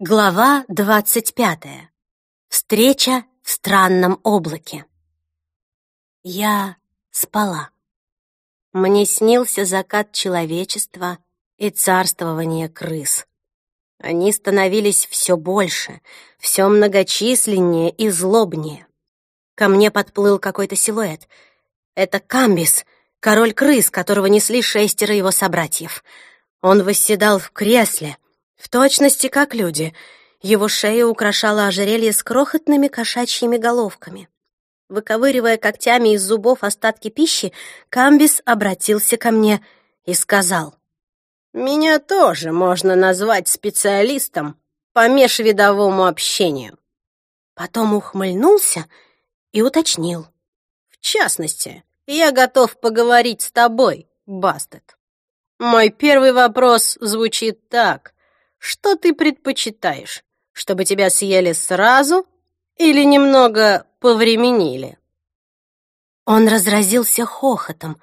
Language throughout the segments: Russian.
Глава двадцать пятая. Встреча в странном облаке. Я спала. Мне снился закат человечества и царствование крыс. Они становились все больше, все многочисленнее и злобнее. Ко мне подплыл какой-то силуэт. Это Камбис, король крыс, которого несли шестеро его собратьев. Он восседал в кресле — в точности, как люди. Его шею украшало ожерелье с крохотными кошачьими головками. Выковыривая когтями из зубов остатки пищи, Камбис обратился ко мне и сказал. «Меня тоже можно назвать специалистом по межвидовому общению». Потом ухмыльнулся и уточнил. «В частности, я готов поговорить с тобой, Бастет. Мой первый вопрос звучит так. Что ты предпочитаешь? Чтобы тебя съели сразу или немного повременили?» Он разразился хохотом,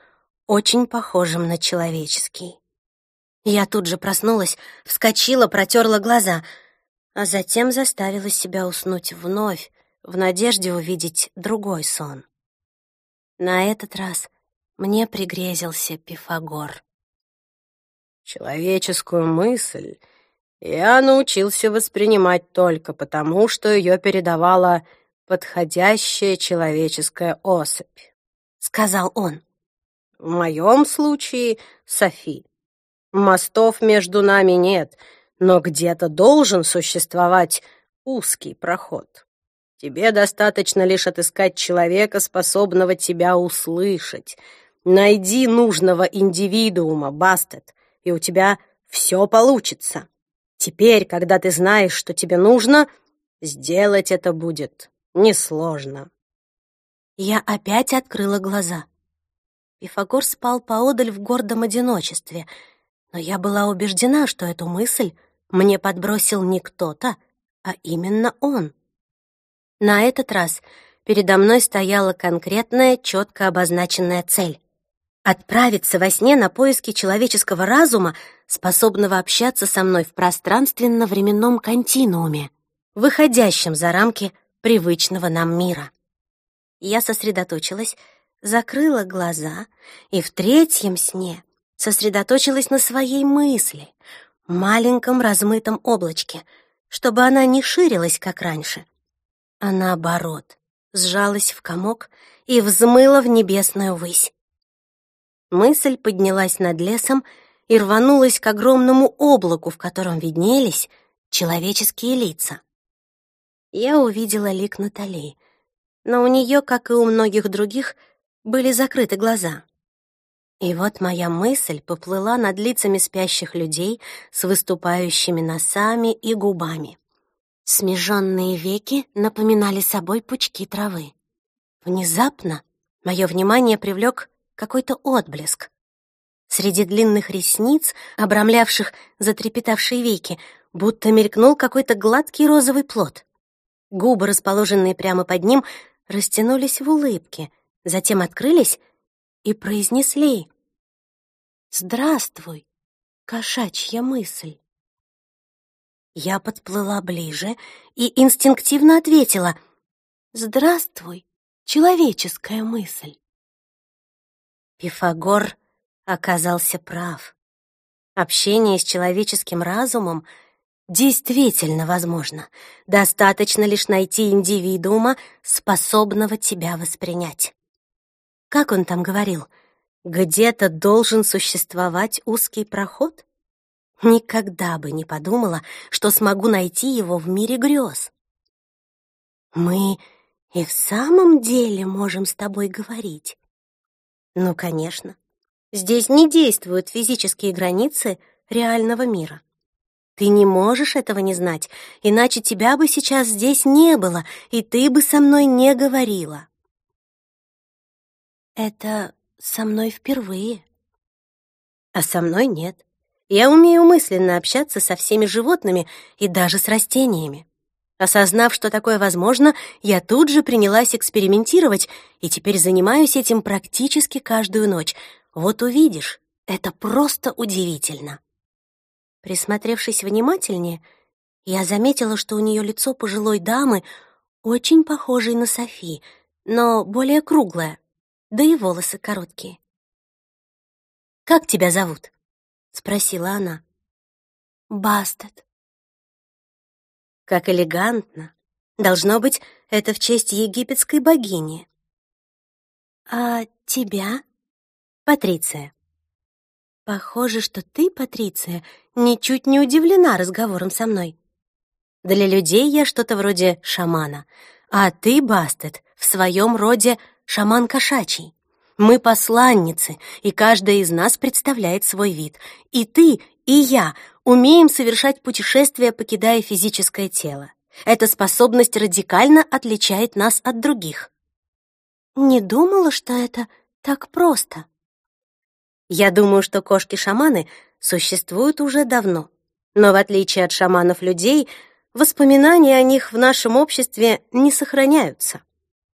очень похожим на человеческий. Я тут же проснулась, вскочила, протерла глаза, а затем заставила себя уснуть вновь, в надежде увидеть другой сон. На этот раз мне пригрезился Пифагор. «Человеческую мысль я научился воспринимать только потому, что ее передавала подходящая человеческая особь», — сказал он. «В моем случае — Софи. Мостов между нами нет, но где-то должен существовать узкий проход. Тебе достаточно лишь отыскать человека, способного тебя услышать. Найди нужного индивидуума, Бастет, и у тебя все получится. Теперь, когда ты знаешь, что тебе нужно, сделать это будет несложно. Я опять открыла глаза. Пифагор спал поодаль в гордом одиночестве, но я была убеждена, что эту мысль мне подбросил не кто-то, а именно он. На этот раз передо мной стояла конкретная, четко обозначенная цель отправиться во сне на поиски человеческого разума, способного общаться со мной в пространственно-временном континууме, выходящем за рамки привычного нам мира. Я сосредоточилась, закрыла глаза и в третьем сне сосредоточилась на своей мысли, маленьком размытом облачке, чтобы она не ширилась, как раньше, а наоборот, сжалась в комок и взмыла в небесную высь. Мысль поднялась над лесом и рванулась к огромному облаку, в котором виднелись человеческие лица. Я увидела лик Натали, но у нее, как и у многих других, были закрыты глаза. И вот моя мысль поплыла над лицами спящих людей с выступающими носами и губами. Смеженные веки напоминали собой пучки травы. Внезапно мое внимание привлек какой-то отблеск. Среди длинных ресниц, обрамлявших затрепетавшие веки, будто мелькнул какой-то гладкий розовый плод. Губы, расположенные прямо под ним, растянулись в улыбке, затем открылись и произнесли «Здравствуй, кошачья мысль». Я подплыла ближе и инстинктивно ответила «Здравствуй, человеческая мысль». Пифагор оказался прав. Общение с человеческим разумом действительно возможно. Достаточно лишь найти индивидуума, способного тебя воспринять. Как он там говорил? Где-то должен существовать узкий проход? Никогда бы не подумала, что смогу найти его в мире грез. Мы и в самом деле можем с тобой говорить. Ну, конечно. Здесь не действуют физические границы реального мира. Ты не можешь этого не знать, иначе тебя бы сейчас здесь не было, и ты бы со мной не говорила. Это со мной впервые. А со мной нет. Я умею мысленно общаться со всеми животными и даже с растениями. Осознав, что такое возможно, я тут же принялась экспериментировать и теперь занимаюсь этим практически каждую ночь. Вот увидишь, это просто удивительно. Присмотревшись внимательнее, Я заметила, что у нее лицо пожилой дамы, очень похожей на Софи, но более круглое, да и волосы короткие. «Как тебя зовут?» — спросила она. «Бастет». «Как элегантно. Должно быть, это в честь египетской богини». «А тебя?» «Патриция». «Похоже, что ты, Патриция, ничуть не удивлена разговором со мной. Для людей я что-то вроде шамана, а ты, Бастет, в своем роде шаман кошачий. Мы посланницы, и каждая из нас представляет свой вид. И ты, и я умеем совершать путешествия, покидая физическое тело. Эта способность радикально отличает нас от других. Не думала, что это так просто. Я думаю, что кошки-шаманы существуют уже давно. Но в отличие от шаманов-людей, воспоминания о них в нашем обществе не сохраняются.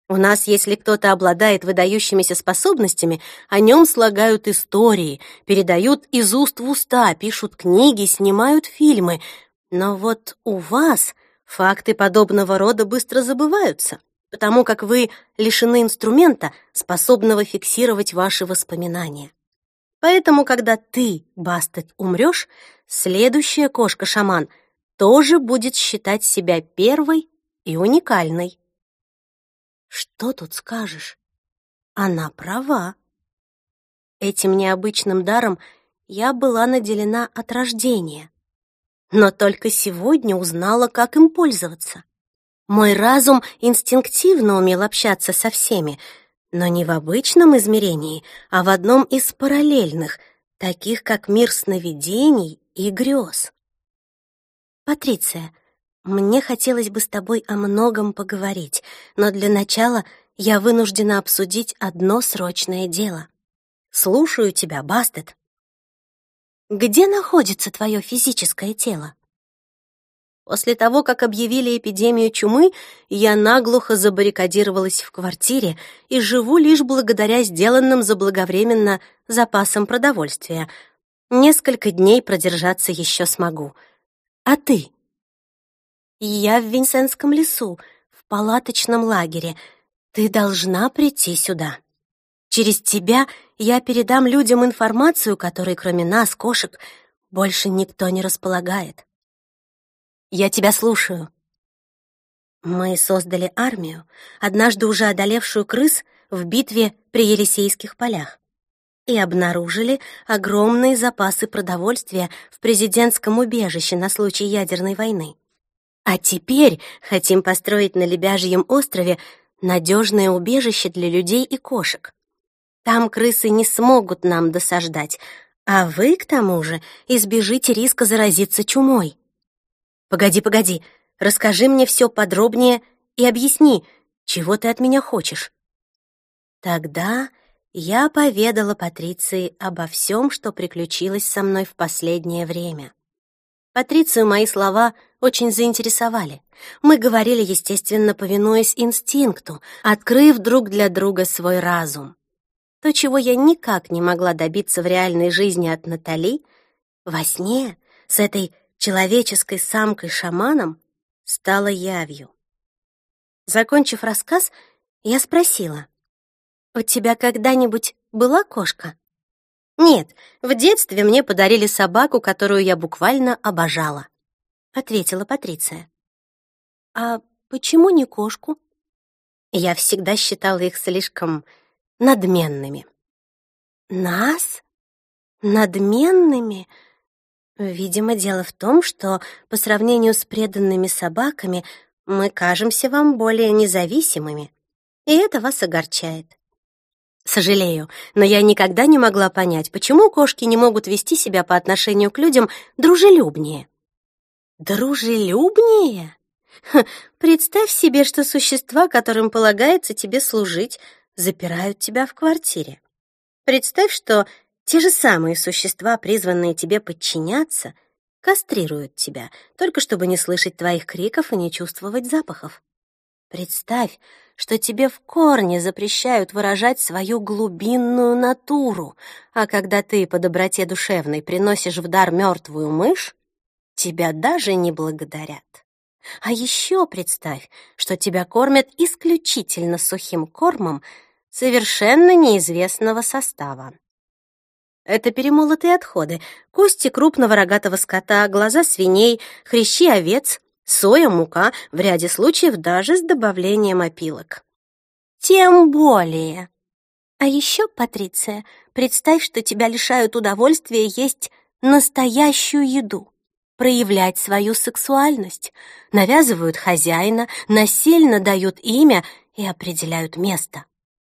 У нас, если кто-то обладает выдающимися способностями, о нем слагают истории, передают из уст в уста, пишут книги, снимают фильмы. Но вот у вас факты подобного рода быстро забываются, потому как вы лишены инструмента, способного фиксировать ваши воспоминания. Поэтому, когда ты, Бастет, умрешь, следующая кошка-шаман тоже будет считать себя первой и уникальной. Что тут скажешь? Она права. Этим необычным даром я была наделена от рождения, но только сегодня узнала, как им пользоваться. Мой разум инстинктивно умел общаться со всеми, но не в обычном измерении, а в одном из параллельных, таких как мир сновидений и грез. Патриция, мне хотелось бы с тобой о многом поговорить, но для начала я вынуждена обсудить одно срочное дело. Слушаю тебя, Бастет. Где находится твое физическое тело? После того, как объявили эпидемию чумы, я наглухо забаррикадировалась в квартире и живу лишь благодаря сделанным заблаговременно запасам продовольствия. Несколько дней продержаться еще смогу. А ты? Я в Винсентском лесу, в палаточном лагере. Ты должна прийти сюда. Через тебя я передам людям информацию, которой кроме нас, кошек, больше никто не располагает. Я тебя слушаю. Мы создали армию, однажды уже одолевшую крыс в битве при Елисейских полях, и обнаружили огромные запасы продовольствия в президентском убежище на случай ядерной войны. А теперь хотим построить на Лебяжьем острове надежное убежище для людей и кошек. Там крысы не смогут нам досаждать, а вы, к тому же, избежите риска заразиться чумой. Погоди, погоди, расскажи мне все подробнее и объясни, чего ты от меня хочешь. Тогда я поведала Патриции обо всем, что приключилось со мной в последнее время. Патрицию мои слова очень заинтересовали. Мы говорили, естественно, повинуясь инстинкту, открыв друг для друга свой разум. То, чего я никак не могла добиться в реальной жизни от Натали, во сне с этой человеческой самкой-шаманом стало явью. Закончив рассказ, я спросила, «У тебя когда-нибудь была кошка?» «Нет, в детстве мне подарили собаку, которую я буквально обожала», — ответила Патриция. «А почему не кошку?» Я всегда считала их слишком надменными. «Нас? Надменными?» Видимо, дело в том, что по сравнению с преданными собаками мы кажемся вам более независимыми, и это вас огорчает. Сожалею, но я никогда не могла понять, почему кошки не могут вести себя по отношению к людям дружелюбнее. Дружелюбнее? Ха, представь себе, что существа, которым полагается тебе служить, запирают тебя в квартире. Представь, что те же самые существа, призванные тебе подчиняться, кастрируют тебя, только чтобы не слышать твоих криков и не чувствовать запахов. Представь, что тебе в корне запрещают выражать свою глубинную натуру, а когда ты по доброте душевной приносишь в дар мертвую мышь, тебя даже не благодарят. А еще представь, что тебя кормят исключительно сухим кормом совершенно неизвестного состава. Это перемолотые отходы, кости крупного рогатого скота, глаза свиней, хрящи овец, соя, мука, в ряде случаев даже с добавлением опилок. Тем более. А еще, Патриция, представь, что тебя лишают удовольствия есть настоящую еду, проявлять свою сексуальность, навязывают хозяина, насильно дают имя и определяют место.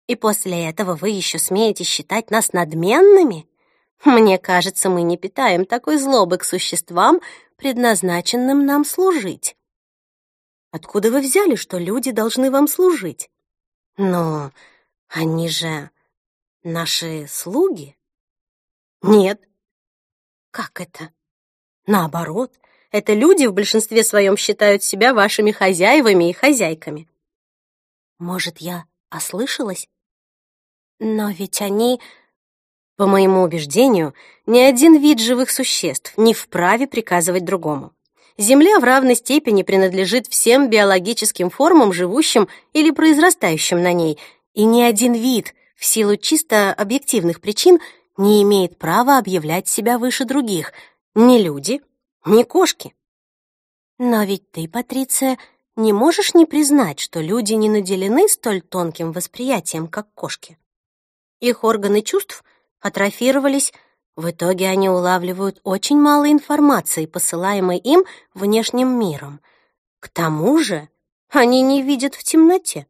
И после этого вы еще смеете считать нас надменными? Мне кажется, мы не питаем такой злобы к существам, предназначенным нам служить. Откуда вы взяли, что люди должны вам служить? Но они же наши слуги? Нет. Как это? Наоборот, это люди в большинстве своем считают себя вашими хозяевами и хозяйками. Может, я ослышалась? Но ведь они по моему убеждению, ни один вид живых существ не вправе приказывать другому. Земля в равной степени принадлежит всем биологическим формам, живущим или произрастающим на ней, и ни один вид, в силу чисто объективных причин, не имеет права объявлять себя выше других, ни люди, ни кошки. Но ведь ты, Патриция, не можешь не признать, что люди не наделены столь тонким восприятием, как кошки. Их органы чувств атрофировались, в итоге они улавливают очень мало информации, посылаемой им внешним миром. К тому же они не видят в темноте.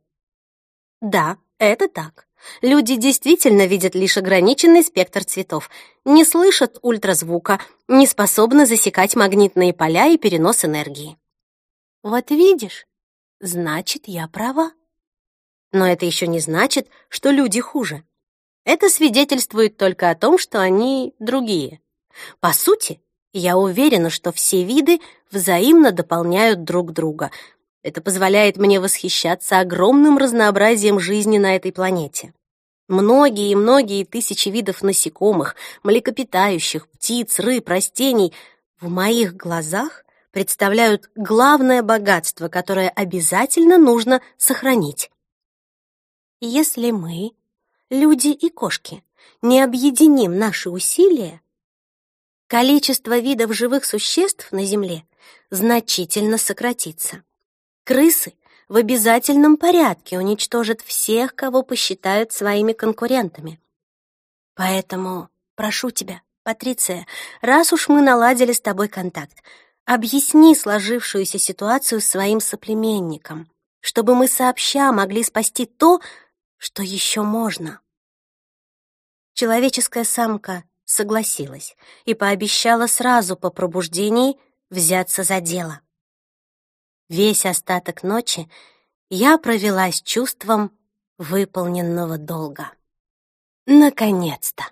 Да, это так. Люди действительно видят лишь ограниченный спектр цветов, не слышат ультразвука, не способны засекать магнитные поля и перенос энергии. Вот видишь, значит, я права. Но это еще не значит, что люди хуже. Это свидетельствует только о том, что они другие. По сути, я уверена, что все виды взаимно дополняют друг друга. Это позволяет мне восхищаться огромным разнообразием жизни на этой планете. Многие и многие тысячи видов насекомых, млекопитающих, птиц, рыб, растений в моих глазах представляют главное богатство, которое обязательно нужно сохранить. Если мы люди и кошки, не объединим наши усилия, количество видов живых существ на Земле значительно сократится. Крысы в обязательном порядке уничтожат всех, кого посчитают своими конкурентами. Поэтому прошу тебя, Патриция, раз уж мы наладили с тобой контакт, объясни сложившуюся ситуацию своим соплеменникам, чтобы мы сообща могли спасти то, что еще можно. Человеческая самка согласилась и пообещала сразу по пробуждении взяться за дело. Весь остаток ночи я провела с чувством выполненного долга. Наконец-то!